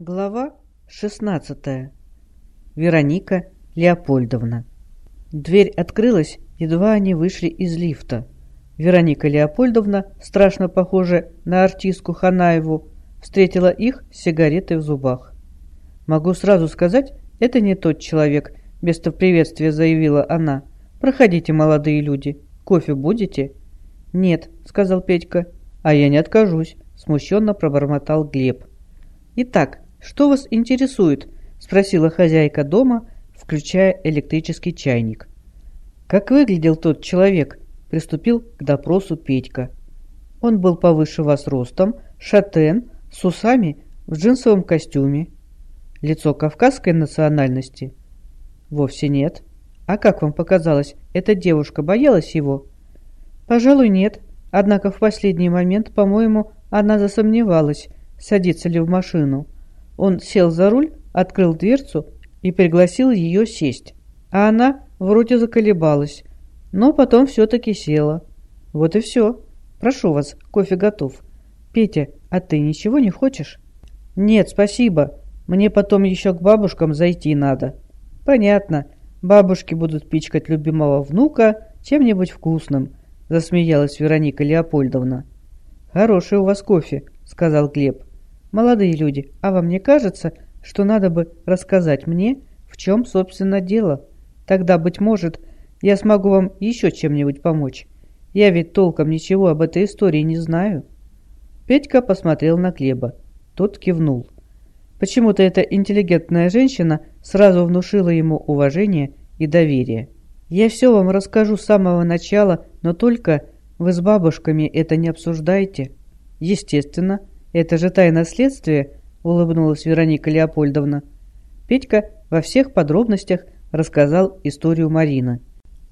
Глава 16. Вероника Леопольдовна. Дверь открылась, едва они вышли из лифта. Вероника Леопольдовна, страшно похожая на артистку Ханаеву, встретила их с сигаретой в зубах. «Могу сразу сказать, это не тот человек», — вместо приветствия заявила она. «Проходите, молодые люди. Кофе будете?» «Нет», — сказал Петька. «А я не откажусь», — смущенно пробормотал Глеб. «Итак, «Что вас интересует?» – спросила хозяйка дома, включая электрический чайник. «Как выглядел тот человек?» – приступил к допросу Петька. «Он был повыше вас ростом, шатен, с усами, в джинсовом костюме. Лицо кавказской национальности?» «Вовсе нет. А как вам показалось, эта девушка боялась его?» «Пожалуй, нет. Однако в последний момент, по-моему, она засомневалась, садится ли в машину». Он сел за руль, открыл дверцу и пригласил ее сесть. А она вроде заколебалась, но потом все-таки села. Вот и все. Прошу вас, кофе готов. Петя, а ты ничего не хочешь? Нет, спасибо. Мне потом еще к бабушкам зайти надо. Понятно. Бабушки будут пичкать любимого внука чем-нибудь вкусным, засмеялась Вероника Леопольдовна. Хороший у вас кофе, сказал Глеб. «Молодые люди, а вам не кажется, что надо бы рассказать мне, в чем, собственно, дело? Тогда, быть может, я смогу вам еще чем-нибудь помочь. Я ведь толком ничего об этой истории не знаю». Петька посмотрел на Глеба. Тот кивнул. Почему-то эта интеллигентная женщина сразу внушила ему уважение и доверие. «Я все вам расскажу с самого начала, но только вы с бабушками это не обсуждаете». «Естественно», «Это же тайна следствия», — улыбнулась Вероника Леопольдовна. Петька во всех подробностях рассказал историю Марины.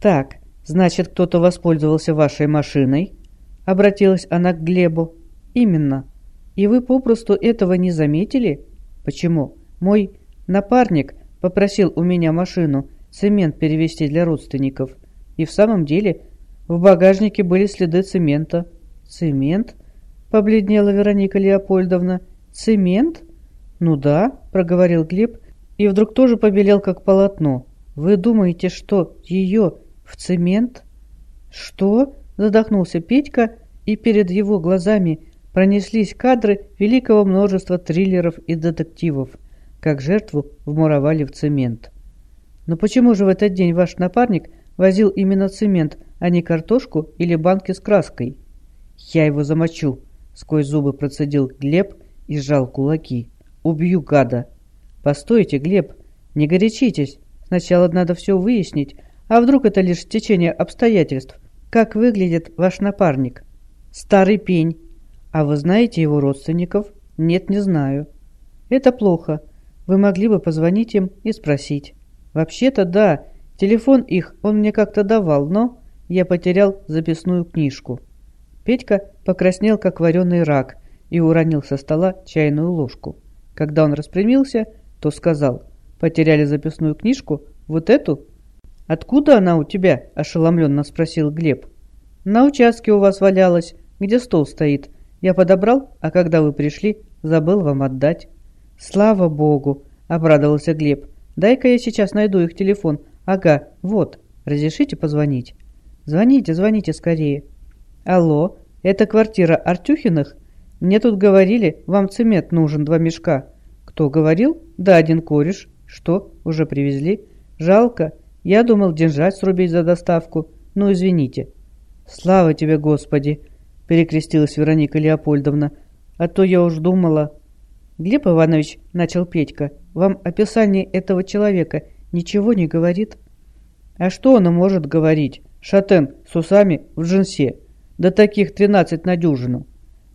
«Так, значит, кто-то воспользовался вашей машиной?» — обратилась она к Глебу. «Именно. И вы попросту этого не заметили? Почему? Мой напарник попросил у меня машину, цемент перевезти для родственников. И в самом деле в багажнике были следы цемента». «Цемент?» — побледнела Вероника Леопольдовна. «Цемент?» «Ну да», — проговорил Глеб, и вдруг тоже побелел, как полотно. «Вы думаете, что ее в цемент?» «Что?» — задохнулся Петька, и перед его глазами пронеслись кадры великого множества триллеров и детективов, как жертву вмуровали в цемент. «Но почему же в этот день ваш напарник возил именно цемент, а не картошку или банки с краской?» «Я его замочу», Сквозь зубы процедил Глеб и сжал кулаки. «Убью гада!» «Постойте, Глеб, не горячитесь. Сначала надо все выяснить. А вдруг это лишь течение обстоятельств? Как выглядит ваш напарник?» «Старый пень. А вы знаете его родственников?» «Нет, не знаю». «Это плохо. Вы могли бы позвонить им и спросить». «Вообще-то да. Телефон их он мне как-то давал, но...» Я потерял записную книжку. Петька покраснел, как вареный рак, и уронил со стола чайную ложку. Когда он распрямился, то сказал, «Потеряли записную книжку? Вот эту?» «Откуда она у тебя?» – ошеломленно спросил Глеб. «На участке у вас валялась, где стол стоит. Я подобрал, а когда вы пришли, забыл вам отдать». «Слава богу!» – обрадовался Глеб. «Дай-ка я сейчас найду их телефон. Ага, вот. Разрешите позвонить?» «Звоните, звоните скорее». «Алло, это квартира Артюхиных? Мне тут говорили, вам цемент нужен, два мешка». «Кто говорил?» «Да, один кореш». «Что, уже привезли?» «Жалко. Я думал деньжать срубить за доставку. Ну, извините». «Слава тебе, Господи!» – перекрестилась Вероника Леопольдовна. «А то я уж думала...» «Глеб Иванович», – начал Петька, – «вам описание этого человека ничего не говорит?» «А что оно может говорить? Шатен с усами в джинсе. Да таких тринадцать на дюжину.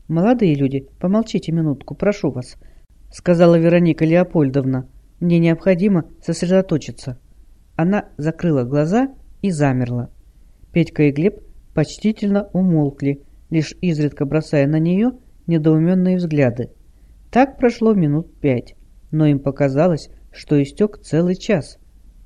Молодые люди, помолчите минутку, прошу вас, сказала Вероника Леопольдовна. Мне необходимо сосредоточиться. Она закрыла глаза и замерла. Петька и Глеб почтительно умолкли, лишь изредка бросая на нее недоуменные взгляды. Так прошло минут пять, но им показалось, что истек целый час.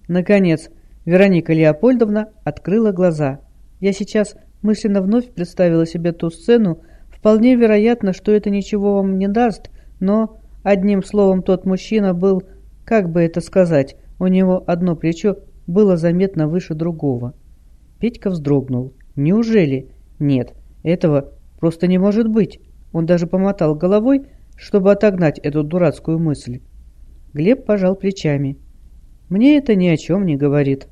Наконец, Вероника Леопольдовна открыла глаза. «Я сейчас мысленно вновь представила себе ту сцену. Вполне вероятно, что это ничего вам не даст, но... Одним словом, тот мужчина был, как бы это сказать, у него одно плечо было заметно выше другого. Петька вздрогнул. «Неужели?» «Нет, этого просто не может быть». Он даже помотал головой, чтобы отогнать эту дурацкую мысль. Глеб пожал плечами. «Мне это ни о чем не говорит».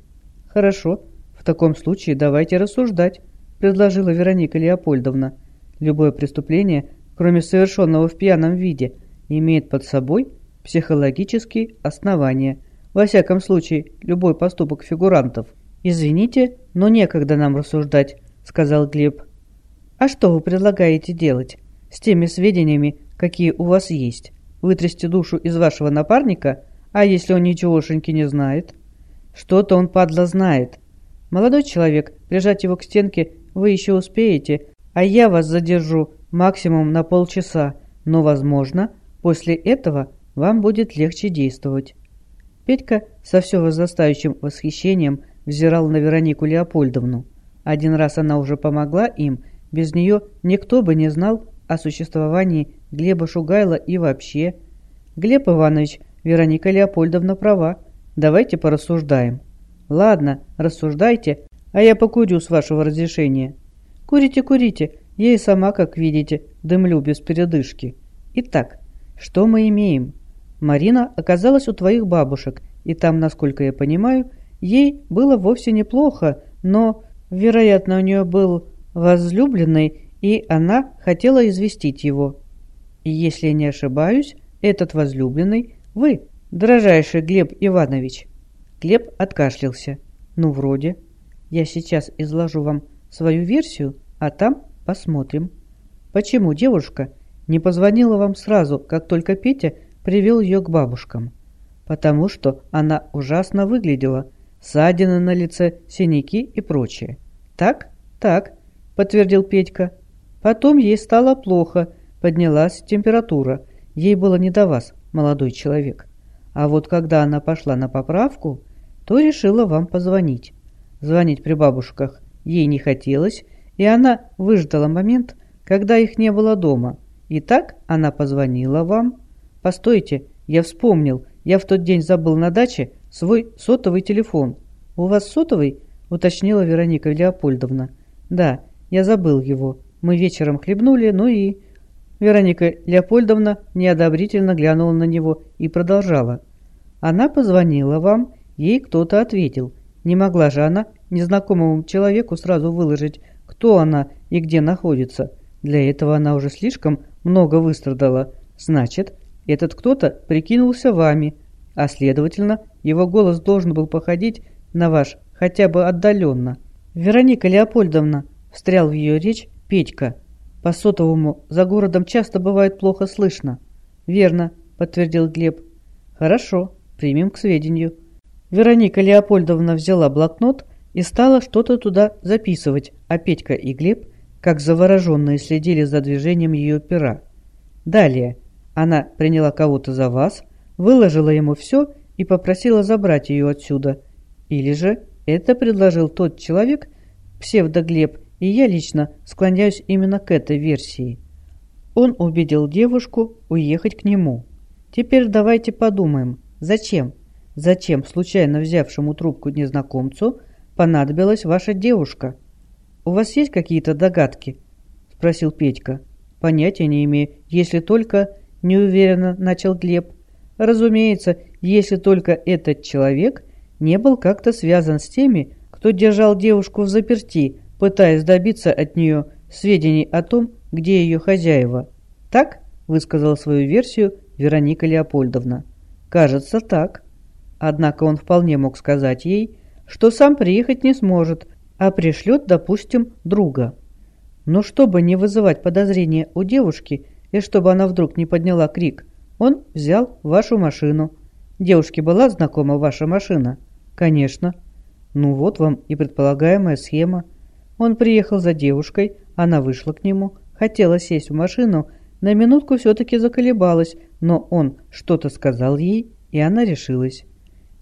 «Хорошо, в таком случае давайте рассуждать», — предложила Вероника Леопольдовна. «Любое преступление, кроме совершенного в пьяном виде, имеет под собой психологические основания. Во всяком случае, любой поступок фигурантов. «Извините, но некогда нам рассуждать», — сказал Глеб. «А что вы предлагаете делать с теми сведениями, какие у вас есть? Вытрясти душу из вашего напарника? А если он ничегошеньки не знает?» «Что-то он, падла, знает. Молодой человек, прижать его к стенке вы еще успеете, а я вас задержу максимум на полчаса, но, возможно, после этого вам будет легче действовать». Петька со все возрастающим восхищением взирал на Веронику Леопольдовну. Один раз она уже помогла им, без нее никто бы не знал о существовании Глеба Шугайла и вообще. Глеб Иванович, Вероника Леопольдовна права. Давайте порассуждаем. Ладно, рассуждайте, а я покурю с вашего разрешения. Курите, курите, я и сама, как видите, дымлю без передышки. Итак, что мы имеем? Марина оказалась у твоих бабушек, и там, насколько я понимаю, ей было вовсе неплохо, но, вероятно, у нее был возлюбленный, и она хотела известить его. И если не ошибаюсь, этот возлюбленный – вы, дрожайший Глеб Иванович. Глеб откашлялся. Ну, вроде. Я сейчас изложу вам свою версию, а там посмотрим. Почему девушка не позвонила вам сразу, как только Петя привел ее к бабушкам? Потому что она ужасно выглядела. Ссадины на лице, синяки и прочее. Так? Так, подтвердил Петька. Потом ей стало плохо, поднялась температура. Ей было не до вас, молодой человек. А вот когда она пошла на поправку, то решила вам позвонить. Звонить при бабушках ей не хотелось, и она выждала момент, когда их не было дома. И так она позвонила вам. Постойте, я вспомнил, я в тот день забыл на даче свой сотовый телефон. У вас сотовый? Уточнила Вероника Леопольдовна. Да, я забыл его. Мы вечером хлебнули, ну и... Вероника Леопольдовна неодобрительно глянула на него и продолжала. Она позвонила вам, ей кто-то ответил. Не могла же она незнакомому человеку сразу выложить, кто она и где находится. Для этого она уже слишком много выстрадала. Значит, этот кто-то прикинулся вами, а следовательно, его голос должен был походить на ваш хотя бы отдаленно. Вероника Леопольдовна, встрял в ее речь Петька. По сотовому за городом часто бывает плохо слышно. Верно, подтвердил Глеб. Хорошо, примем к сведению. Вероника Леопольдовна взяла блокнот и стала что-то туда записывать, а Петька и Глеб, как завороженные, следили за движением ее пера. Далее она приняла кого-то за вас, выложила ему все и попросила забрать ее отсюда. Или же это предложил тот человек, псевдоглеб, и я лично склоняюсь именно к этой версии. Он убедил девушку уехать к нему. Теперь давайте подумаем, зачем? Зачем случайно взявшему трубку незнакомцу понадобилась ваша девушка? У вас есть какие-то догадки? Спросил Петька. Понятия не имею, если только неуверенно начал Глеб. Разумеется, если только этот человек не был как-то связан с теми, кто держал девушку в заперти, пытаясь добиться от нее сведений о том, где ее хозяева. Так, высказала свою версию Вероника Леопольдовна. Кажется, так. Однако он вполне мог сказать ей, что сам приехать не сможет, а пришлет, допустим, друга. Но чтобы не вызывать подозрения у девушки, и чтобы она вдруг не подняла крик, он взял вашу машину. Девушке была знакома ваша машина? Конечно. Ну вот вам и предполагаемая схема. Он приехал за девушкой, она вышла к нему, хотела сесть в машину, на минутку все-таки заколебалась, но он что-то сказал ей, и она решилась.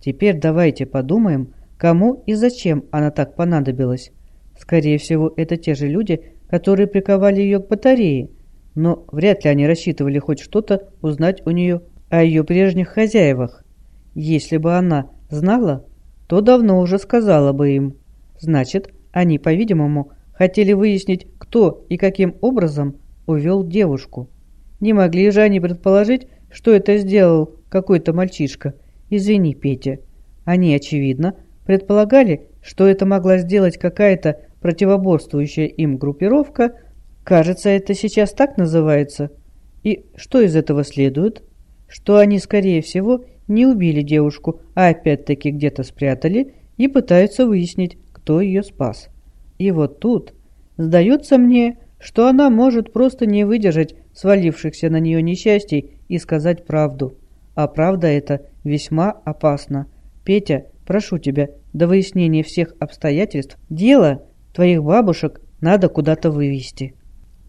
Теперь давайте подумаем, кому и зачем она так понадобилась. Скорее всего, это те же люди, которые приковали ее к батарее – но вряд ли они рассчитывали хоть что-то узнать у нее о ее прежних хозяевах. Если бы она знала, то давно уже сказала бы им. Значит, они, по-видимому, хотели выяснить, кто и каким образом увел девушку. Не могли же они предположить, что это сделал какой-то мальчишка. Извини, Петя. Они, очевидно, предполагали, что это могла сделать какая-то противоборствующая им группировка, кажется, это сейчас так называется. И что из этого следует? Что они, скорее всего, не убили девушку, а опять-таки где-то спрятали и пытаются выяснить, кто ее спас. И вот тут сдается мне, что она может просто не выдержать свалившихся на нее несчастий и сказать правду. А правда это весьма опасно. Петя, прошу тебя, до выяснения всех обстоятельств, дело твоих бабушек надо куда-то вывести».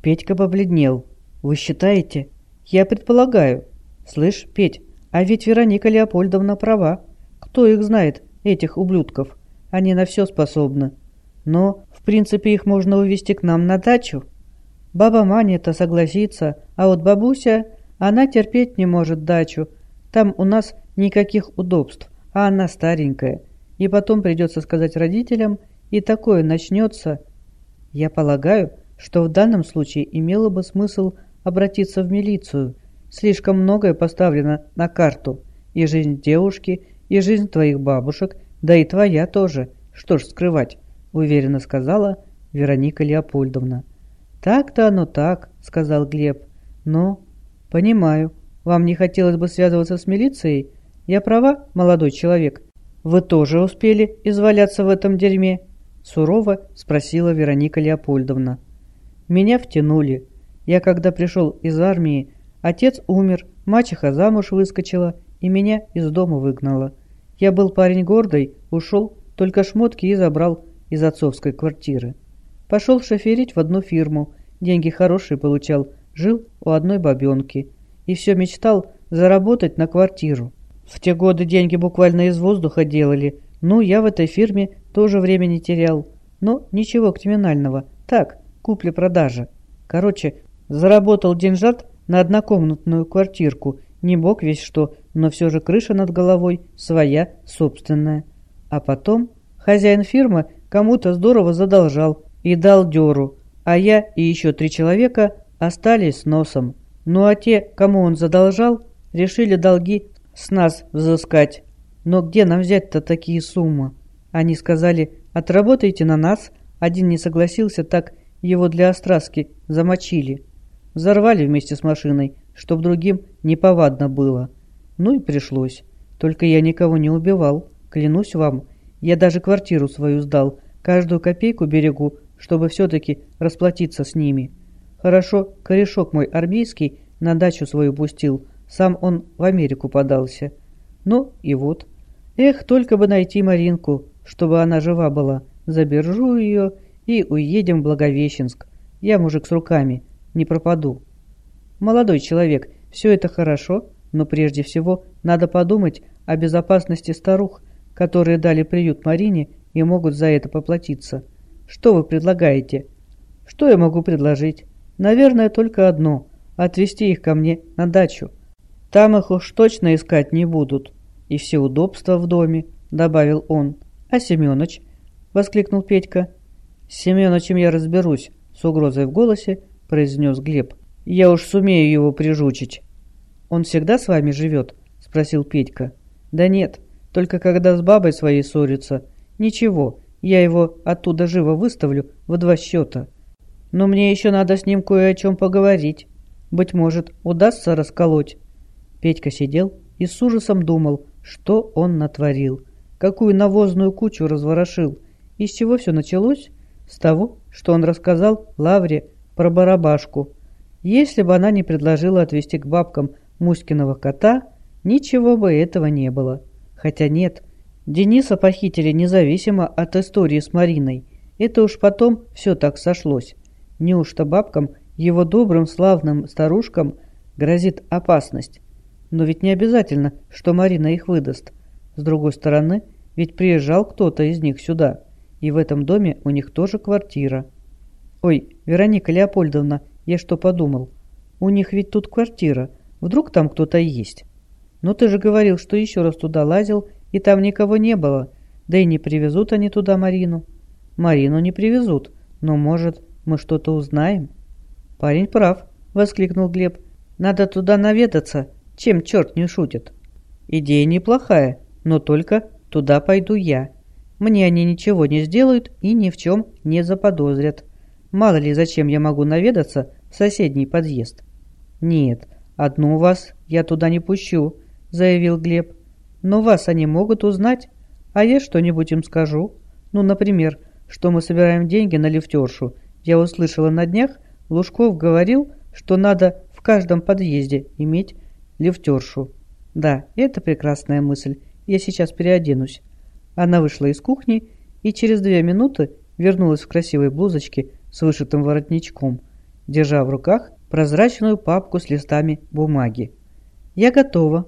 Петька побледнел. «Вы считаете?» «Я предполагаю». «Слышь, Петь, а ведь Вероника Леопольдовна права. Кто их знает, этих ублюдков? Они на все способны. Но, в принципе, их можно увезти к нам на дачу. Баба Маня-то согласится, а вот бабуся, она терпеть не может дачу. Там у нас никаких удобств, а она старенькая. И потом придется сказать родителям, и такое начнется. Я полагаю, что в данном случае имело бы смысл обратиться в милицию. Слишком многое поставлено на карту. И жизнь девушки, и жизнь твоих бабушек, да и твоя тоже. Что ж скрывать, уверенно сказала Вероника Леопольдовна. Так-то оно так, сказал Глеб. Но, понимаю, вам не хотелось бы связываться с милицией? Я права, молодой человек? Вы тоже успели изваляться в этом дерьме? Сурово спросила Вероника Леопольдовна. Меня втянули. Я когда пришел из армии, отец умер, мачеха замуж выскочила и меня из дома выгнала. Я был парень гордый, ушел, только шмотки и забрал из отцовской квартиры. Пошел шоферить в одну фирму, деньги хорошие получал, жил у одной бабенки. И все мечтал заработать на квартиру. В те годы деньги буквально из воздуха делали. Ну, я в этой фирме тоже времени терял. Но ничего криминального. Так, купля-продажа. Короче, заработал деньжат на однокомнатную квартирку. Не бог весь что, но все же крыша над головой своя, собственная. А потом хозяин фирмы кому-то здорово задолжал и дал дёру, а я и еще три человека остались с носом. Ну а те, кому он задолжал, решили долги с нас взыскать. Но где нам взять-то такие суммы? Они сказали, отработайте на нас. Один не согласился, так его для остраски замочили. Взорвали вместе с машиной, чтоб другим неповадно было. Ну и пришлось. Только я никого не убивал, клянусь вам. Я даже квартиру свою сдал, каждую копейку берегу, чтобы все-таки расплатиться с ними. Хорошо, корешок мой армейский на дачу свою пустил, сам он в Америку подался. Ну и вот. Эх, только бы найти Маринку, чтобы она жива была. Забержу ее и уедем в Благовещенск. Я мужик с руками, не пропаду. Молодой человек, все это хорошо, но прежде всего надо подумать о безопасности старух, которые дали приют Марине и могут за это поплатиться. Что вы предлагаете? Что я могу предложить? Наверное, только одно – отвезти их ко мне на дачу. Там их уж точно искать не будут. И все удобства в доме, добавил он. А Семёныч? Воскликнул Петька. С Семёнычем я разберусь, с угрозой в голосе произнес Глеб. Я уж сумею его прижучить. Он всегда с вами живет? Спросил Петька. Да нет, только когда с бабой своей ссорится. Ничего, я его оттуда живо выставлю в два счета. Но мне еще надо с ним кое о чем поговорить. Быть может, удастся расколоть. Петька сидел и с ужасом думал, что он натворил, какую навозную кучу разворошил. И с чего все началось? С того, что он рассказал Лавре про барабашку. Если бы она не предложила отвезти к бабкам Муськиного кота, ничего бы этого не было. Хотя нет, Дениса похитили независимо от истории с Мариной. Это уж потом все так сошлось. Неужто бабкам, его добрым славным старушкам, грозит опасность? Но ведь не обязательно, что Марина их выдаст. С другой стороны, ведь приезжал кто-то из них сюда, и в этом доме у них тоже квартира. Ой, Вероника Леопольдовна, я что подумал? У них ведь тут квартира. Вдруг там кто-то есть? Но ты же говорил, что еще раз туда лазил, и там никого не было. Да и не привезут они туда Марину. Марину не привезут, но, может, мы что-то узнаем? Парень прав, воскликнул Глеб. Надо туда наведаться, чем черт не шутит. Идея неплохая, но только туда пойду я. Мне они ничего не сделают и ни в чем не заподозрят. Мало ли, зачем я могу наведаться в соседний подъезд. Нет, одну вас я туда не пущу, заявил Глеб. Но вас они могут узнать, а я что-нибудь им скажу. Ну, например, что мы собираем деньги на лифтершу. Я услышала на днях, Лужков говорил, что надо в каждом подъезде иметь лифтершу. Да, это прекрасная мысль. Я сейчас переоденусь. Она вышла из кухни и через две минуты вернулась в красивой блузочке с вышитым воротничком, держа в руках прозрачную папку с листами бумаги. «Я готова».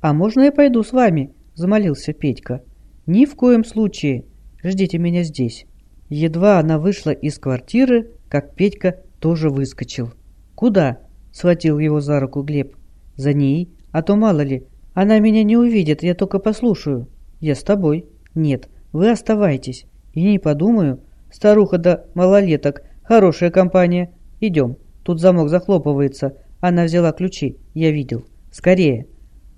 «А можно я пойду с вами?» – замолился Петька. «Ни в коем случае. Ждите меня здесь». Едва она вышла из квартиры, как Петька тоже выскочил. «Куда?» – схватил его за руку Глеб. «За ней. А то мало ли. Она меня не увидит, я только послушаю». «Я с тобой». «Нет, вы оставайтесь. И не подумаю. Старуха да малолеток. Хорошая компания. Идем. Тут замок захлопывается. Она взяла ключи. Я видел. Скорее».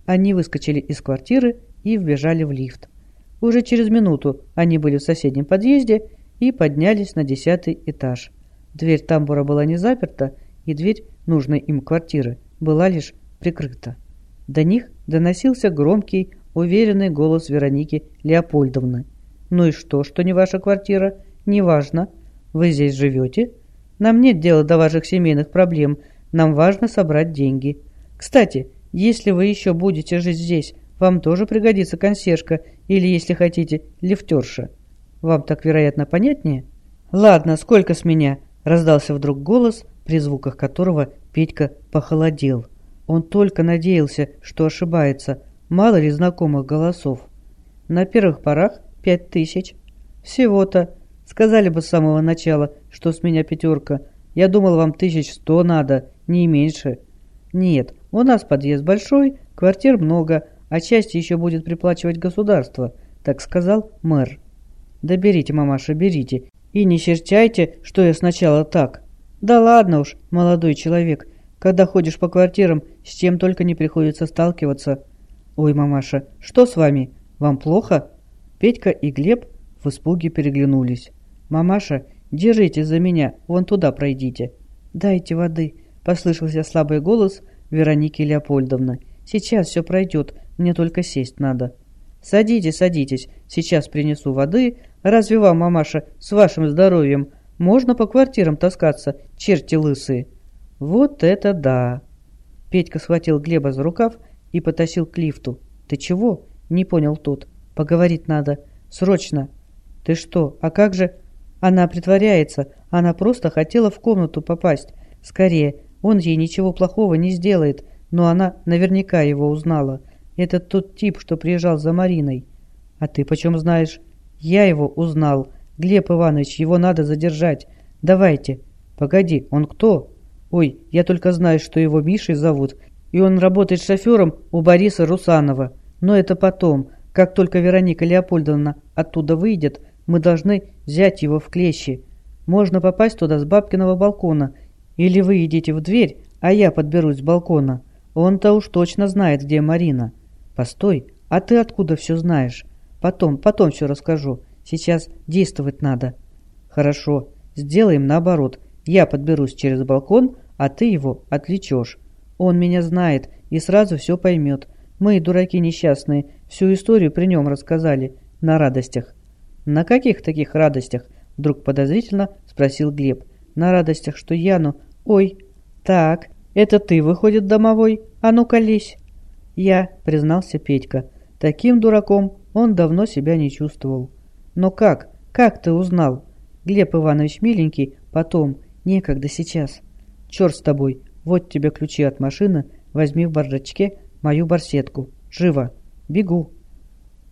Они выскочили из квартиры и вбежали в лифт. Уже через минуту они были в соседнем подъезде и поднялись на десятый этаж. Дверь тамбура была не заперта, и дверь нужной им квартиры была лишь прикрыта. До них доносился громкий, уверенный голос Вероники Леопольдовны. «Ну и что, что не ваша квартира? Неважно. Вы здесь живете? Нам нет дела до ваших семейных проблем. Нам важно собрать деньги. Кстати, если вы еще будете жить здесь, вам тоже пригодится консьержка или, если хотите, лифтерша. Вам так, вероятно, понятнее? Ладно, сколько с меня? Раздался вдруг голос, при звуках которого Петька похолодел. Он только надеялся, что ошибается. Мало ли знакомых голосов. На первых порах пять тысяч. Всего-то. Сказали бы с самого начала, что с меня пятерка. Я думал, вам тысяч сто надо, не меньше. Нет, у нас подъезд большой, квартир много, а часть еще будет приплачивать государство, так сказал мэр. Да берите, мамаша, берите. И не серчайте, что я сначала так. Да ладно уж, молодой человек, когда ходишь по квартирам, с чем только не приходится сталкиваться. Ой, мамаша, что с вами? Вам плохо? Петька и Глеб в испуге переглянулись. Мамаша, держите за меня, вон туда пройдите. Дайте воды, послышался слабый голос Вероники Леопольдовны. Сейчас все пройдет, мне только сесть надо. Садитесь, садитесь, сейчас принесу воды. Разве вам, мамаша, с вашим здоровьем можно по квартирам таскаться, черти лысые? Вот это да! Петька схватил Глеба за рукав и потащил к лифту. Ты чего? Не понял тот. Поговорить надо. Срочно. Ты что? А как же? Она притворяется. Она просто хотела в комнату попасть. Скорее, он ей ничего плохого не сделает, но она наверняка его узнала. Это тот тип, что приезжал за Мариной. А ты почем знаешь? Я его узнал. Глеб Иванович, его надо задержать. Давайте. Погоди, он кто? Ой, я только знаю, что его Мишей зовут, и он работает шофером у Бориса Русанова. Но это потом. Как только Вероника Леопольдовна оттуда выйдет, мы должны взять его в клещи. Можно попасть туда с бабкиного балкона. Или вы идите в дверь, а я подберусь с балкона. Он-то уж точно знает, где Марина. Постой, а ты откуда все знаешь? Потом, потом все расскажу. Сейчас действовать надо. Хорошо, сделаем наоборот. Я подберусь через балкон, а ты его отвлечешь. Он меня знает и сразу все поймет. Мы, дураки несчастные, всю историю при нем рассказали. На радостях. На каких таких радостях? Вдруг подозрительно спросил Глеб. На радостях, что Яну... Ой, так, это ты, выходит, домовой? А ну колись. Я, признался Петька. Таким дураком он давно себя не чувствовал. Но как? Как ты узнал? Глеб Иванович миленький, потом, Некогда сейчас. Черт с тобой. Вот тебе ключи от машины. Возьми в бардачке мою барсетку. Живо. Бегу.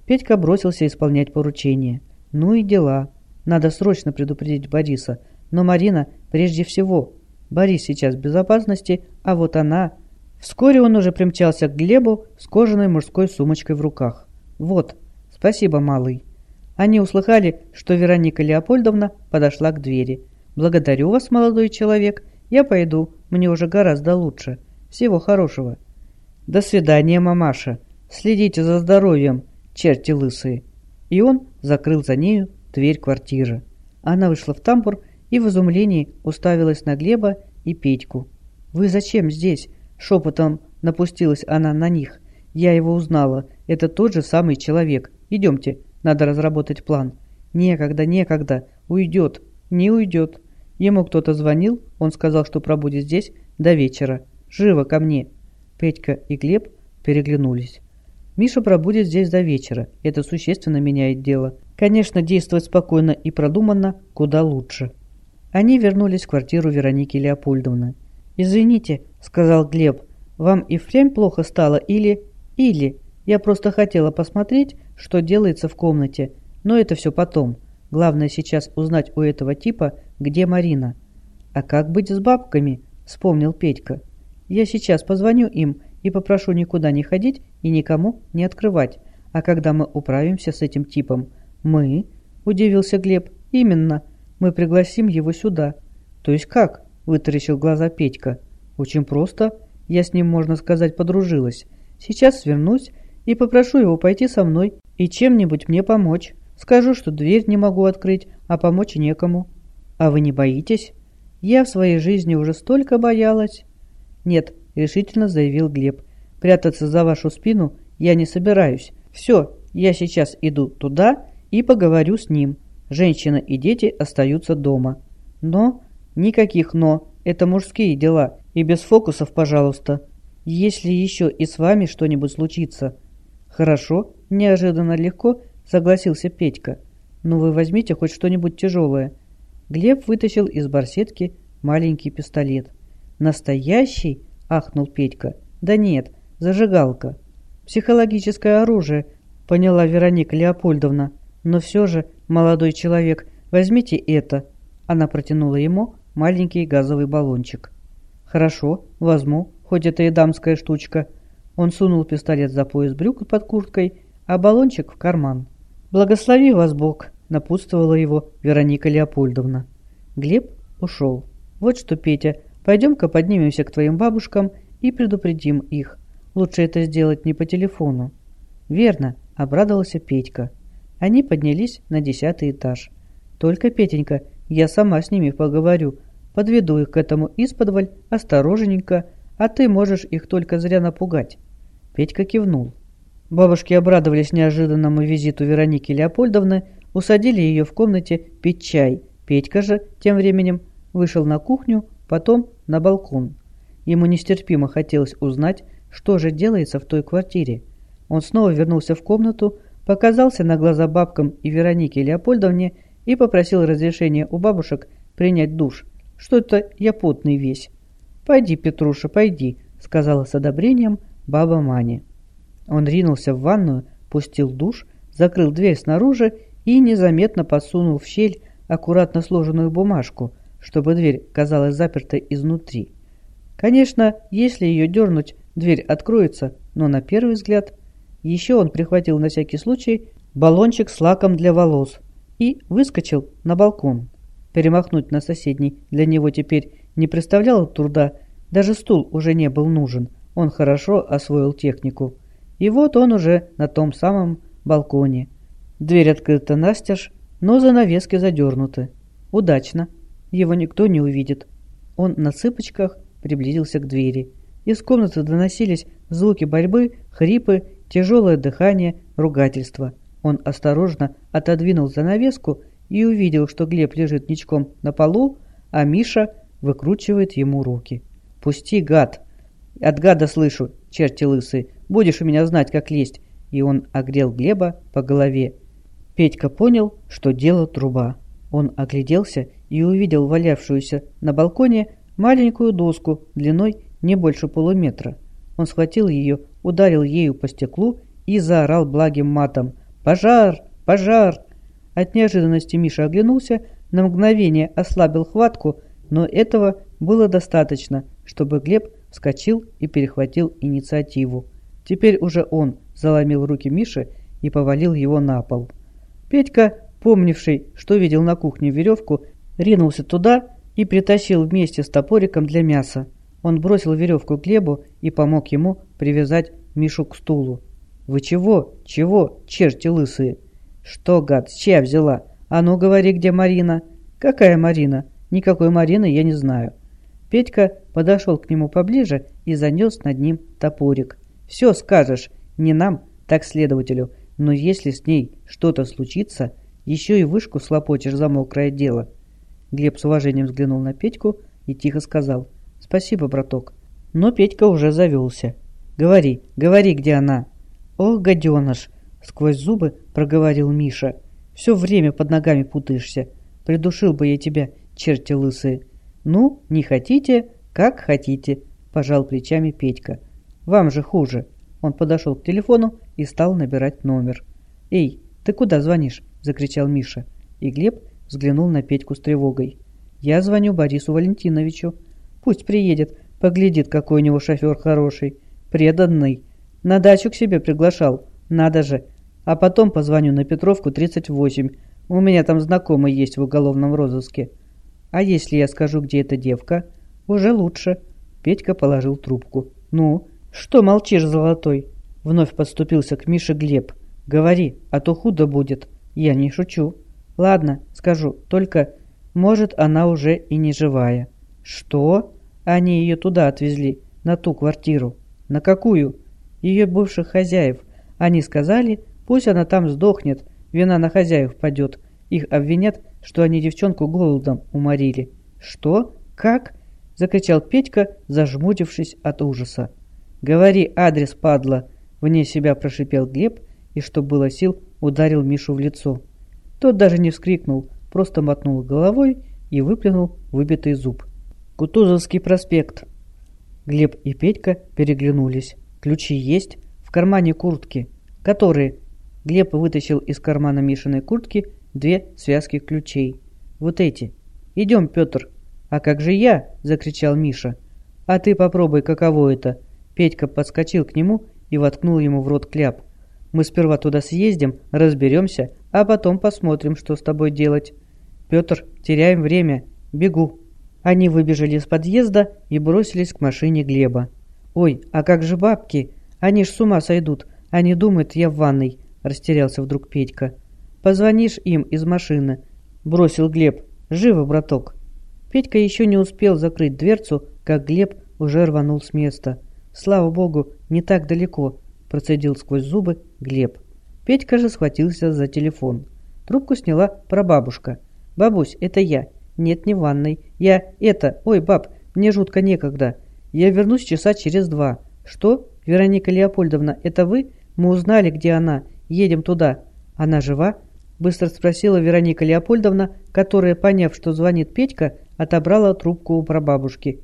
Петька бросился исполнять поручение. Ну и дела. Надо срочно предупредить Бориса. Но Марина прежде всего. Борис сейчас в безопасности, а вот она... Вскоре он уже примчался к Глебу с кожаной мужской сумочкой в руках. «Вот, спасибо, малый». Они услыхали, что Вероника Леопольдовна подошла к двери. «Благодарю вас, молодой человек. Я пойду, мне уже гораздо лучше. Всего хорошего». «До свидания, мамаша. Следите за здоровьем, черти лысые». И он закрыл за нею дверь квартиры. Она вышла в тамбур и в изумлении уставилась на Глеба и Петьку. «Вы зачем здесь?» – шепотом напустилась она на них. «Я его узнала. Это тот же самый человек. Идемте, надо разработать план». «Некогда, некогда. Уйдет. Не уйдет». Ему кто-то звонил, он сказал, что пробудет здесь до вечера. «Живо ко мне!» Петька и Глеб переглянулись. Миша пробудет здесь до вечера. Это существенно меняет дело. Конечно, действовать спокойно и продуманно куда лучше. Они вернулись в квартиру Вероники Леопольдовны. «Извините», — сказал Глеб, — «вам и впрямь плохо стало или...» «Или...» Я просто хотела посмотреть, что делается в комнате, но это все потом. Главное сейчас узнать у этого типа, где Марина. «А как быть с бабками?» — вспомнил Петька. «Я сейчас позвоню им и попрошу никуда не ходить и никому не открывать. А когда мы управимся с этим типом, мы...» — удивился Глеб. «Именно. Мы пригласим его сюда». «То есть как?» — вытаращил глаза Петька. «Очень просто. Я с ним, можно сказать, подружилась. Сейчас свернусь и попрошу его пойти со мной и чем-нибудь мне помочь. Скажу, что дверь не могу открыть, а помочь некому». «А вы не боитесь?» «Я в своей жизни уже столько боялась». «Нет, решительно заявил Глеб. «Прятаться за вашу спину я не собираюсь. Все, я сейчас иду туда и поговорю с ним. Женщина и дети остаются дома. Но... Никаких «но». Это мужские дела. И без фокусов, пожалуйста. Если еще и с вами что-нибудь случится. Хорошо, неожиданно легко согласился Петька. Но вы возьмите хоть что-нибудь тяжелое. Глеб вытащил из барсетки маленький пистолет. Настоящий? – ахнул Петька. «Да нет, зажигалка. Психологическое оружие», – поняла Вероника Леопольдовна. «Но все же, молодой человек, возьмите это». Она протянула ему маленький газовый баллончик. «Хорошо, возьму, хоть это и дамская штучка». Он сунул пистолет за пояс брюк под курткой, а баллончик в карман. «Благослови вас Бог», – напутствовала его Вероника Леопольдовна. Глеб ушел. «Вот что, Петя, Пойдем-ка поднимемся к твоим бабушкам и предупредим их. Лучше это сделать не по телефону». «Верно», — обрадовался Петька. Они поднялись на десятый этаж. «Только, Петенька, я сама с ними поговорю. Подведу их к этому исподволь, осторожненько, а ты можешь их только зря напугать». Петька кивнул. Бабушки обрадовались неожиданному визиту Вероники Леопольдовны, усадили ее в комнате пить чай. Петька же, тем временем, вышел на кухню, потом на балкон. Ему нестерпимо хотелось узнать, что же делается в той квартире. Он снова вернулся в комнату, показался на глаза бабкам и Веронике Леопольдовне и попросил разрешения у бабушек принять душ. Что-то я потный весь. «Пойди, Петруша, пойди», — сказала с одобрением баба Маня. Он ринулся в ванную, пустил душ, закрыл дверь снаружи и незаметно подсунул в щель аккуратно сложенную бумажку — чтобы дверь казалась запертой изнутри. Конечно, если ее дернуть, дверь откроется, но на первый взгляд... Еще он прихватил на всякий случай баллончик с лаком для волос и выскочил на балкон. Перемахнуть на соседний для него теперь не представляло труда, даже стул уже не был нужен, он хорошо освоил технику. И вот он уже на том самом балконе. Дверь открыта настежь, но занавески задернуты. Удачно. Его никто не увидит. Он на цыпочках приблизился к двери. Из комнаты доносились звуки борьбы, хрипы, тяжелое дыхание, ругательство. Он осторожно отодвинул занавеску и увидел, что Глеб лежит ничком на полу, а Миша выкручивает ему руки. «Пусти, гад!» «От гада слышу, черти лысые, будешь у меня знать, как лезть!» И он огрел Глеба по голове. Петька понял, что дело труба. Он огляделся и увидел валявшуюся на балконе маленькую доску длиной не больше полуметра. Он схватил ее, ударил ею по стеклу и заорал благим матом «Пожар! Пожар!». От неожиданности Миша оглянулся, на мгновение ослабил хватку, но этого было достаточно, чтобы Глеб вскочил и перехватил инициативу. Теперь уже он заломил руки Миши и повалил его на пол. Петька, помнивший, что видел на кухне веревку, ринулся туда и притащил вместе с топориком для мяса. Он бросил веревку Глебу и помог ему привязать Мишу к стулу. «Вы чего? Чего, черти лысые?» «Что, гад, с чья взяла? А ну говори, где Марина?» «Какая Марина? Никакой Марины я не знаю». Петька подошел к нему поближе и занес над ним топорик. «Все скажешь, не нам, так следователю, но если с ней что-то случится, еще и вышку слопочешь за мокрое дело». Глеб с уважением взглянул на Петьку и тихо сказал «Спасибо, браток». Но Петька уже завелся. «Говори, говори, где она?» «Ох, гаденыш!» — сквозь зубы проговорил Миша. «Все время под ногами путаешься. Придушил бы я тебя, черти лысые». «Ну, не хотите, как хотите», — пожал плечами Петька. «Вам же хуже». Он подошел к телефону и стал набирать номер. «Эй, ты куда звонишь?» – закричал Миша. И Глеб взглянул на Петьку с тревогой. «Я звоню Борису Валентиновичу. Пусть приедет, поглядит, какой у него шофер хороший, преданный. На дачу к себе приглашал, надо же. А потом позвоню на Петровку, 38. У меня там знакомый есть в уголовном розыске. А если я скажу, где эта девка? Уже лучше». Петька положил трубку. «Ну, «Что молчишь, золотой?» Вновь подступился к Мише Глеб. «Говори, а то худо будет. Я не шучу». «Ладно, скажу, только, может, она уже и не живая». «Что?» Они ее туда отвезли, на ту квартиру. «На какую?» «Ее бывших хозяев. Они сказали, пусть она там сдохнет, вина на хозяев падет. Их обвинят, что они девчонку голодом уморили». «Что? Как?» – закричал Петька, зажмурившись от ужаса. «Говори адрес, падла!» – вне себя прошипел Глеб и, что было сил, ударил Мишу в лицо. Тот даже не вскрикнул, просто мотнул головой и выплюнул выбитый зуб. «Кутузовский проспект!» Глеб и Петька переглянулись. «Ключи есть? В кармане куртки. Которые?» Глеб вытащил из кармана Мишиной куртки две связки ключей. «Вот эти. Идем, Петр!» «А как же я?» – закричал Миша. «А ты попробуй, каково это Петька подскочил к нему и воткнул ему в рот кляп. «Мы сперва туда съездим, разберемся, а потом посмотрим, что с тобой делать». «Петр, теряем время. Бегу». Они выбежали из подъезда и бросились к машине Глеба. «Ой, а как же бабки? Они ж с ума сойдут. Они думают, я в ванной», – растерялся вдруг Петька. «Позвонишь им из машины», – бросил Глеб. «Живо, браток». Петька еще не успел закрыть дверцу, как Глеб уже рванул с места. «Слава богу, не так далеко», – процедил сквозь зубы Глеб. Петька же схватился за телефон. Трубку сняла прабабушка. «Бабусь, это я. Нет, не в ванной. Я это... Ой, баб, мне жутко некогда. Я вернусь часа через два. Что? Вероника Леопольдовна, это вы? Мы узнали, где она. Едем туда. Она жива?» Быстро спросила Вероника Леопольдовна, которая, поняв, что звонит Петька, отобрала трубку у прабабушки.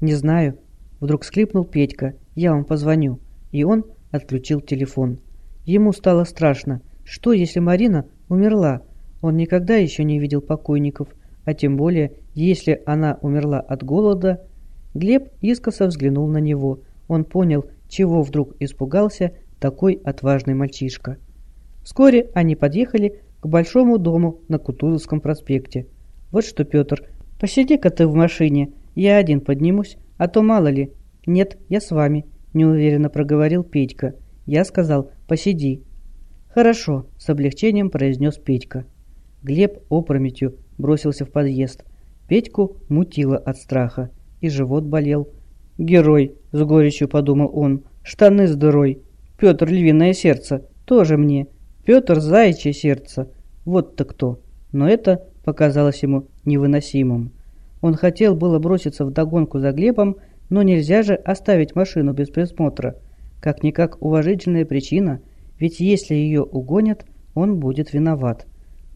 «Не знаю. Вдруг склипнул Петька. «Я вам позвоню». И он отключил телефон. Ему стало страшно. Что, если Марина умерла? Он никогда еще не видел покойников, а тем более, если она умерла от голода. Глеб искоса взглянул на него. Он понял, чего вдруг испугался такой отважный мальчишка. Вскоре они подъехали к большому дому на Кутузовском проспекте. «Вот что, Петр, посиди-ка ты в машине, я один поднимусь, а то мало ли. Нет, я с вами, неуверенно проговорил Петька. Я сказал, посиди. Хорошо, с облегчением произнес Петька. Глеб опрометью бросился в подъезд. Петьку мутило от страха, и живот болел. «Герой!» — с горечью подумал он. «Штаны с дырой! Петр львиное сердце! Тоже мне! Петр заячье сердце! Вот-то кто!» Но это показалось ему невыносимым. Он хотел было броситься в догонку за Глебом, но нельзя же оставить машину без присмотра. Как-никак уважительная причина, ведь если ее угонят, он будет виноват.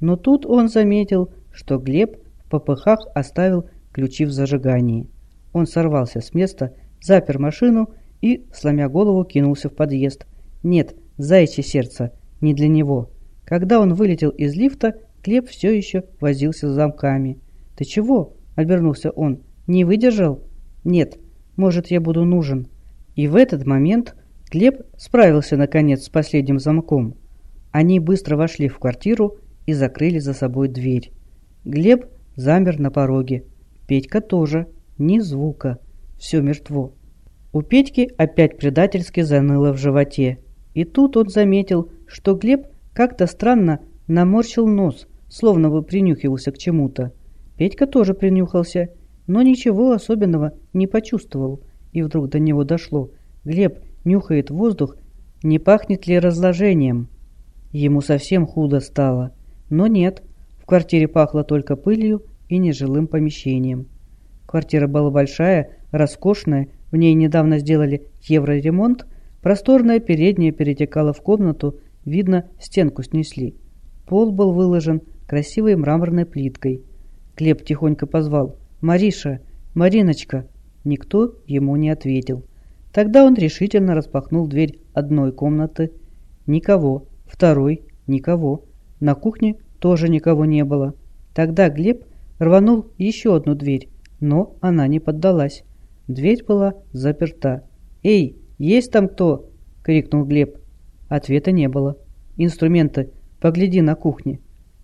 Но тут он заметил, что Глеб в попыхах оставил ключи в зажигании. Он сорвался с места, запер машину и, сломя голову, кинулся в подъезд. Нет, зайчье сердце, не для него. Когда он вылетел из лифта, Глеб все еще возился с замками. «Ты чего?» — обернулся он. «Не выдержал?» «Нет. Может, я буду нужен». И в этот момент Глеб справился, наконец, с последним замком. Они быстро вошли в квартиру и закрыли за собой дверь. Глеб замер на пороге. Петька тоже. Ни звука. Все мертво. У Петьки опять предательски заныло в животе. И тут он заметил, что Глеб как-то странно наморщил нос, словно бы принюхивался к чему-то. Петька тоже принюхался, но ничего особенного не почувствовал. И вдруг до него дошло. Глеб нюхает воздух, не пахнет ли разложением. Ему совсем худо стало. Но нет, в квартире пахло только пылью и нежилым помещением. Квартира была большая, роскошная, в ней недавно сделали евроремонт, просторная передняя перетекала в комнату, видно, стенку снесли. Пол был выложен красивой мраморной плиткой. Глеб тихонько позвал «Мариша! Мариночка!» Никто ему не ответил. Тогда он решительно распахнул дверь одной комнаты. Никого. Второй. Никого. На кухне тоже никого не было. Тогда Глеб рванул еще одну дверь, но она не поддалась. Дверь была заперта. «Эй, есть там кто?» — крикнул Глеб. Ответа не было. «Инструменты, погляди на кухне».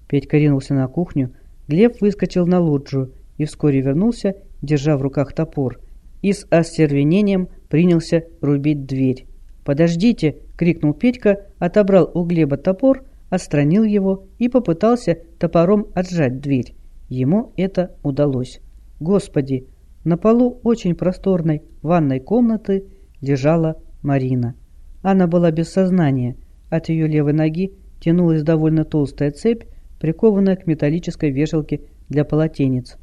Петька ринулся на кухню. Глеб выскочил на лоджию и вскоре вернулся, держа в руках топор, и с остервенением принялся рубить дверь. «Подождите!» — крикнул Петька, отобрал у Глеба топор, отстранил его и попытался топором отжать дверь. Ему это удалось. Господи! На полу очень просторной ванной комнаты лежала Марина. Она была без сознания. От ее левой ноги тянулась довольно толстая цепь, прикованная к металлической вешалке для полотенец.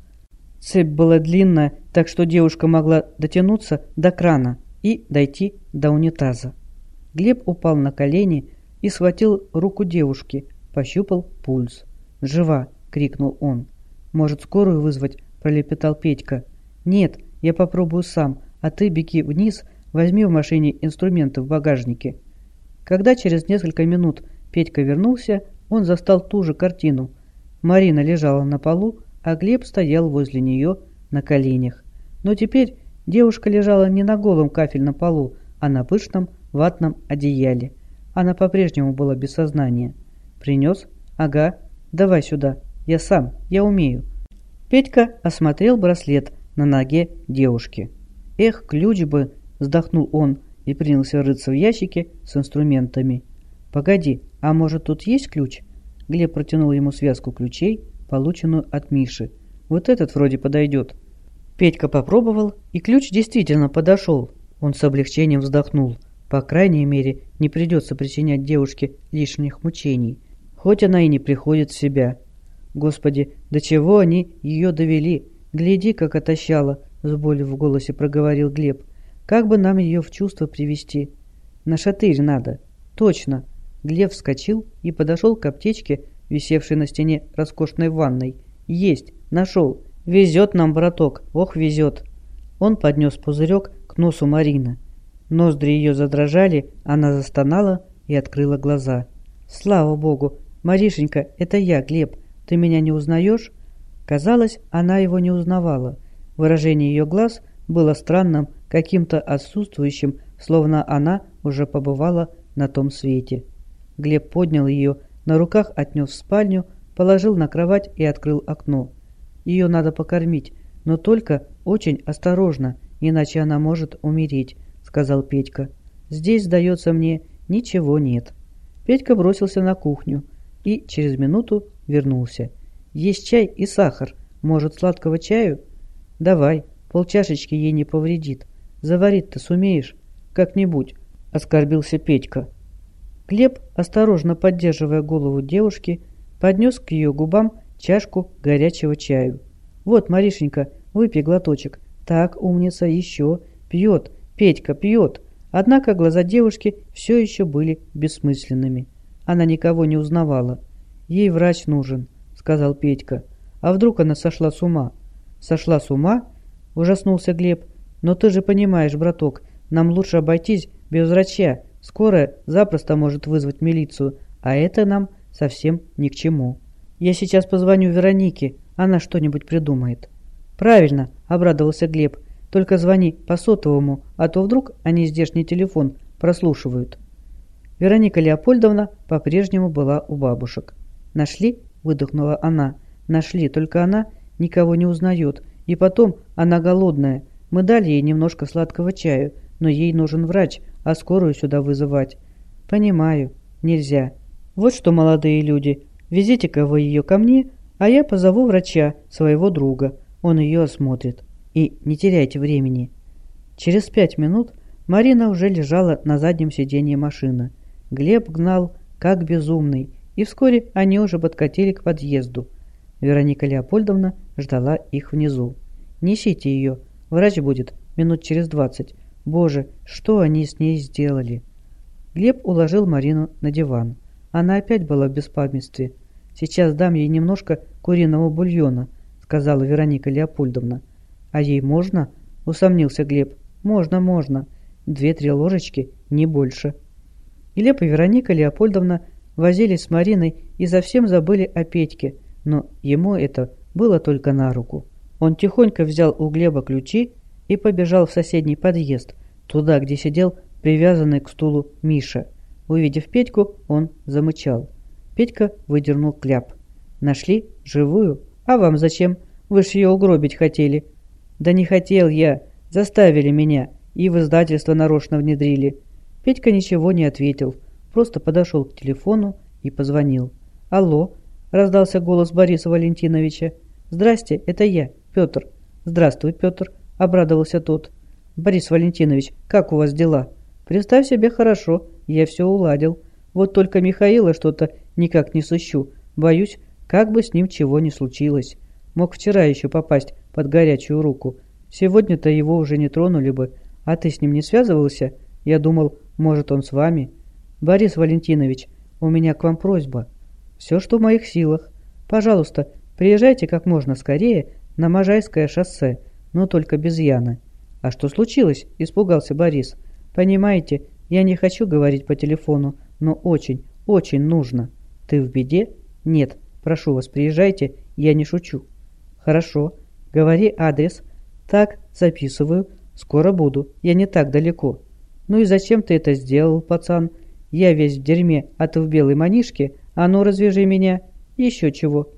Цепь была длинная, так что девушка могла дотянуться до крана и дойти до унитаза. Глеб упал на колени и схватил руку девушки, пощупал пульс. «Жива!» — крикнул он. «Может, скорую вызвать?» — пролепетал Петька. «Нет, я попробую сам, а ты беги вниз, возьми в машине инструменты в багажнике». Когда через несколько минут Петька вернулся, он застал ту же картину. Марина лежала на полу, а Глеб стоял возле нее на коленях. Но теперь девушка лежала не на голом кафельном полу, а на пышном ватном одеяле. Она по-прежнему была без сознания. «Принес? Ага. Давай сюда. Я сам. Я умею». Петька осмотрел браслет на ноге девушки. «Эх, ключ бы!» – вздохнул он и принялся рыться в ящике с инструментами. «Погоди, а может тут есть ключ?» Глеб протянул ему связку ключей, полученную от Миши. «Вот этот вроде подойдет». Петька попробовал, и ключ действительно подошел. Он с облегчением вздохнул. По крайней мере, не придется причинять девушке лишних мучений, хоть она и не приходит в себя. Господи, до чего они ее довели? Гляди, как отощала, с болью в голосе проговорил Глеб. Как бы нам ее в чувство привести? На шатырь надо. Точно. Глеб вскочил и подошел к аптечке, висевшей на стене роскошной ванной. Есть, нашел. Везет нам, браток, ох, везет. Он поднес пузырек к носу Марины. Ноздри ее задрожали, она застонала и открыла глаза. «Слава богу! Маришенька, это я, Глеб. Ты меня не узнаешь?» Казалось, она его не узнавала. Выражение ее глаз было странным, каким-то отсутствующим, словно она уже побывала на том свете. Глеб поднял ее, на руках отнес в спальню, положил на кровать и открыл окно. Ее надо покормить, но только очень осторожно, иначе она может умереть сказал Петька. «Здесь, сдается мне, ничего нет». Петька бросился на кухню и через минуту вернулся. «Есть чай и сахар. Может, сладкого чаю?» «Давай, полчашечки ей не повредит. Заварить-то сумеешь? Как-нибудь», — оскорбился Петька. Глеб, осторожно поддерживая голову девушки, поднес к ее губам чашку горячего чаю. «Вот, Маришенька, выпей глоточек. Так, умница, еще. Пьет. Петька пьет. Однако глаза девушки все еще были бессмысленными. Она никого не узнавала. «Ей врач нужен», — сказал Петька. «А вдруг она сошла с ума?» «Сошла с ума?» — ужаснулся Глеб. «Но ты же понимаешь, браток, нам лучше обойтись без врача. Скорая запросто может вызвать милицию, а это нам совсем ни к чему. Я сейчас позвоню Веронике, она что-нибудь придумает». «Правильно», — обрадовался Глеб. «Только звони по сотовому, а то вдруг они здешний телефон прослушивают». Вероника Леопольдовна по-прежнему была у бабушек. «Нашли?» – выдохнула она. «Нашли, только она никого не узнает. И потом она голодная. Мы дали ей немножко сладкого чаю, но ей нужен врач, а скорую сюда вызывать». «Понимаю. Нельзя. Вот что, молодые люди, везите-ка вы ее ко мне, а я позову врача, своего друга. Он ее осмотрит. И не теряйте времени». Через пять минут Марина уже лежала на заднем сиденье машины. Глеб гнал, как безумный, и вскоре они уже подкатили к подъезду. Вероника Леопольдовна ждала их внизу. «Несите ее, врач будет минут через двадцать. Боже, что они с ней сделали?» Глеб уложил Марину на диван. Она опять была в беспамятстве. «Сейчас дам ей немножко куриного бульона», — сказала Вероника Леопольдовна. «А ей можно?» — усомнился Глеб. «Можно, можно. Две-три ложечки, не больше». Глеб и Вероника Леопольдовна возились с Мариной и совсем забыли о Петьке, но ему это было только на руку. Он тихонько взял у Глеба ключи и побежал в соседний подъезд, туда, где сидел привязанный к стулу Миша. Увидев Петьку, он замычал. Петька выдернул кляп. «Нашли? Живую? А вам зачем? Вы ж ее угробить хотели». «Да не хотел я. Заставили меня. И в издательство нарочно внедрили. Петька ничего не ответил, просто подошел к телефону и позвонил. «Алло», — раздался голос Бориса Валентиновича. «Здрасте, это я, Петр». «Здравствуй, Петр», — обрадовался тот. «Борис Валентинович, как у вас дела?» «Представь себе хорошо, я все уладил. Вот только Михаила что-то никак не сыщу. Боюсь, как бы с ним чего ни случилось. Мог вчера еще попасть под горячую руку. Сегодня-то его уже не тронули бы. А ты с ним не связывался? Я думал, может, он с вами? Борис Валентинович, у меня к вам просьба. Все, что в моих силах. Пожалуйста, приезжайте как можно скорее на Можайское шоссе, но только без Яны. А что случилось? Испугался Борис. Понимаете, я не хочу говорить по телефону, но очень, очень нужно. Ты в беде? Нет. Прошу вас, приезжайте, я не шучу. Хорошо. Говори адрес. Так, записываю. Скоро буду. Я не так далеко. «Ну и зачем ты это сделал, пацан? Я весь в дерьме, а ты в белой манишке? А ну, развяжи меня! Еще чего!»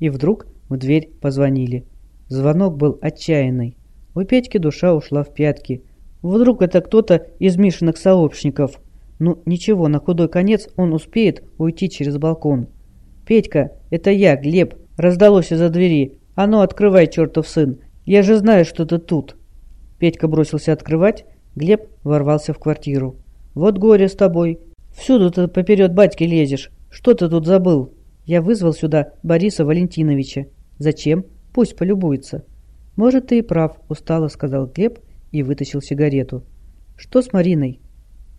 И вдруг в дверь позвонили. Звонок был отчаянный. У Петьки душа ушла в пятки. Вдруг это кто-то из Мишиных сообщников. Ну, ничего, на худой конец он успеет уйти через балкон. «Петька, это я, Глеб!» Раздалось из-за двери. «А ну, открывай, чертов сын! Я же знаю, что ты тут!» Петька бросился открывать, Глеб ворвался в квартиру. «Вот горе с тобой. Всюду ты поперед батьки лезешь. Что ты тут забыл?» Я вызвал сюда Бориса Валентиновича. «Зачем? Пусть полюбуется». «Может, ты и прав», — устало сказал Глеб и вытащил сигарету. «Что с Мариной?»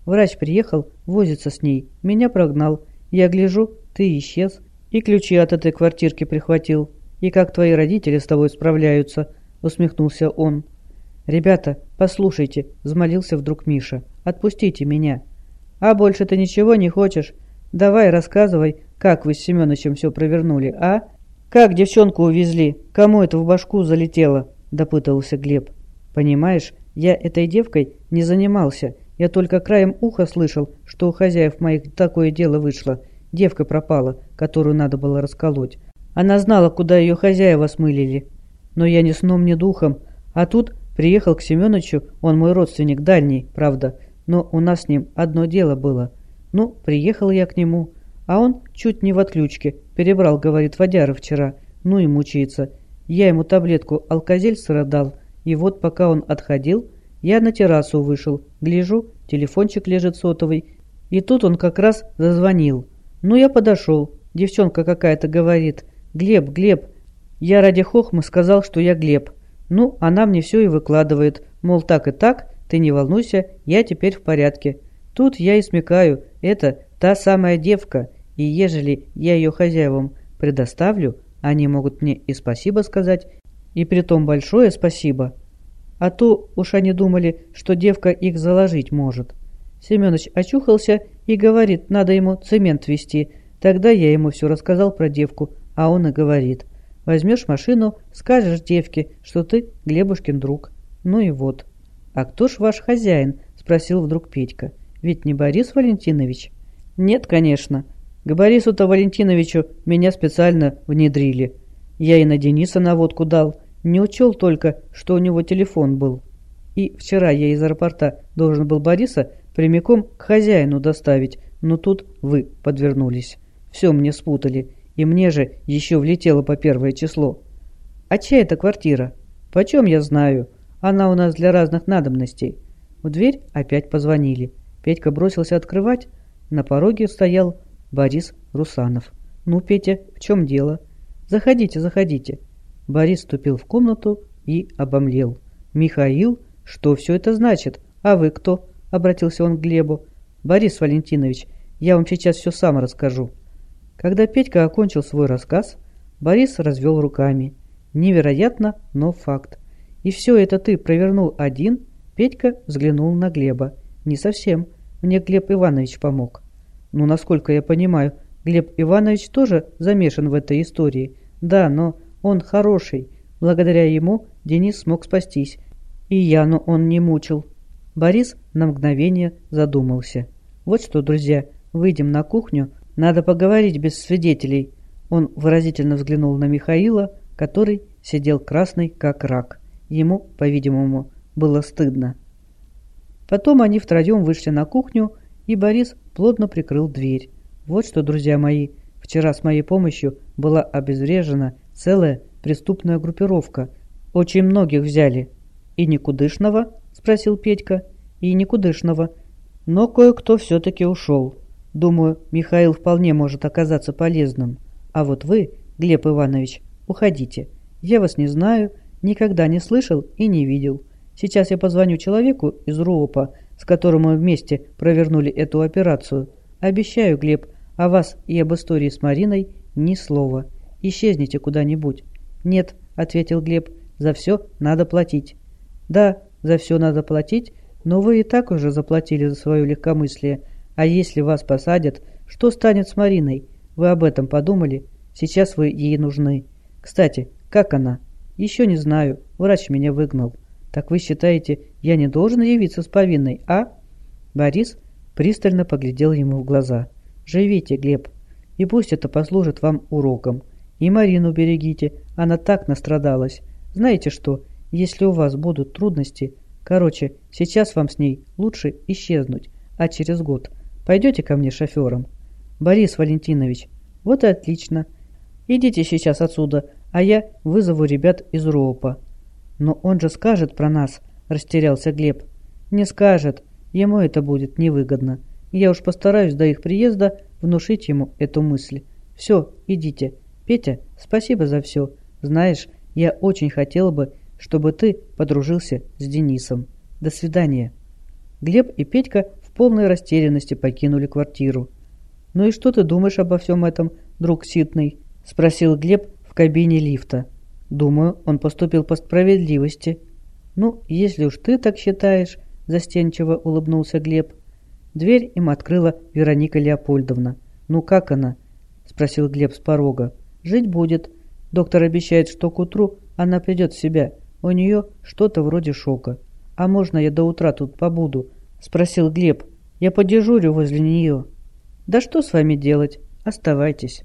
Врач приехал, возится с ней. Меня прогнал. Я гляжу, ты исчез. И ключи от этой квартирки прихватил. И как твои родители с тобой справляются?» — усмехнулся он. «Ребята, послушайте», — взмолился вдруг Миша, — «отпустите меня». «А больше ты ничего не хочешь? Давай рассказывай, как вы с Семеновичем все провернули, а? Как девчонку увезли? Кому это в башку залетело?» — допытывался Глеб. «Понимаешь, я этой девкой не занимался. Я только краем уха слышал, что у хозяев моих такое дело вышло. Девка пропала, которую надо было расколоть. Она знала, куда ее хозяева смылили. Но я ни сном, ни духом. А тут Приехал к Семеновичу, он мой родственник дальний, правда, но у нас с ним одно дело было. Ну, приехал я к нему, а он чуть не в отключке, перебрал, говорит, водяры вчера, ну и мучается. Я ему таблетку алкозельцера дал, и вот пока он отходил, я на террасу вышел, гляжу, телефончик лежит сотовый, и тут он как раз зазвонил. Ну, я подошел, девчонка какая-то говорит, «Глеб, Глеб». Я ради хохмы сказал, что я Глеб. Ну, она мне все и выкладывает, мол, так и так, ты не волнуйся, я теперь в порядке. Тут я и смекаю, это та самая девка, и ежели я ее хозяевам предоставлю, они могут мне и спасибо сказать, и притом большое спасибо. А то уж они думали, что девка их заложить может. Семенович очухался и говорит, надо ему цемент вести. Тогда я ему все рассказал про девку, а он и говорит – Возьмешь машину, скажешь девке, что ты Глебушкин друг. Ну и вот. «А кто ж ваш хозяин?» – спросил вдруг Петька. «Ведь не Борис Валентинович?» «Нет, конечно. К Борису-то Валентиновичу меня специально внедрили. Я и на Дениса наводку дал. Не учел только, что у него телефон был. И вчера я из аэропорта должен был Бориса прямиком к хозяину доставить, но тут вы подвернулись. Все мне спутали, и мне же еще влетело по первое число. А чья это квартира? Почем я знаю? Она у нас для разных надобностей. В дверь опять позвонили. Петька бросился открывать. На пороге стоял Борис Русанов. «Ну, Петя, в чем дело?» «Заходите, заходите». Борис вступил в комнату и обомлел. «Михаил? Что все это значит? А вы кто?» — обратился он к Глебу. «Борис Валентинович, я вам сейчас все сам расскажу». Когда Петька окончил свой рассказ, Борис развел руками. Невероятно, но факт. «И все это ты провернул один?» Петька взглянул на Глеба. «Не совсем. Мне Глеб Иванович помог». «Ну, насколько я понимаю, Глеб Иванович тоже замешан в этой истории. Да, но он хороший. Благодаря ему Денис смог спастись. И Яну он не мучил». Борис на мгновение задумался. «Вот что, друзья, выйдем на кухню. Надо поговорить без свидетелей». Он выразительно взглянул на Михаила, который сидел красный, как рак. Ему, по-видимому, было стыдно. Потом они втроем вышли на кухню, и Борис плотно прикрыл дверь. Вот что, друзья мои, вчера с моей помощью была обезврежена целая преступная группировка. Очень многих взяли. И никудышного? спросил Петька. И никудышного. Но кое-кто все-таки ушел. Думаю, Михаил вполне может оказаться полезным. А вот вы, Глеб Иванович, уходите. Я вас не знаю, Никогда не слышал и не видел. Сейчас я позвоню человеку из РУОПа, с которым мы вместе провернули эту операцию. Обещаю, Глеб, о вас и об истории с Мариной ни слова. Исчезните куда-нибудь. Нет, ответил Глеб, за все надо платить. Да, за все надо платить, но вы и так уже заплатили за свое легкомыслие. А если вас посадят, что станет с Мариной? Вы об этом подумали? Сейчас вы ей нужны. Кстати, как она? «Еще не знаю. Врач меня выгнал». «Так вы считаете, я не должен явиться с повинной, а?» Борис пристально поглядел ему в глаза. «Живите, Глеб, и пусть это послужит вам уроком. И Марину берегите, она так настрадалась. Знаете что, если у вас будут трудности... Короче, сейчас вам с ней лучше исчезнуть, а через год пойдете ко мне шофером. Борис Валентинович, вот и отлично. Идите сейчас отсюда, а я вызову ребят из РОПа». «Но он же скажет про нас», – растерялся Глеб. «Не скажет. Ему это будет невыгодно. Я уж постараюсь до их приезда внушить ему эту мысль. Все, идите. Петя, спасибо за все. Знаешь, я очень хотел бы, чтобы ты подружился с Денисом. До свидания». Глеб и Петька в полной растерянности покинули квартиру. «Ну и что ты думаешь обо всем этом, друг Ситный?» – спросил Глеб, кабине лифта. Думаю, он поступил по справедливости. Ну, если уж ты так считаешь, застенчиво улыбнулся Глеб. Дверь им открыла Вероника Леопольдовна. Ну как она? Спросил Глеб с порога. Жить будет. Доктор обещает, что к утру она придет в себя. У нее что-то вроде шока. А можно я до утра тут побуду? Спросил Глеб. Я подежурю возле нее. Да что с вами делать? Оставайтесь.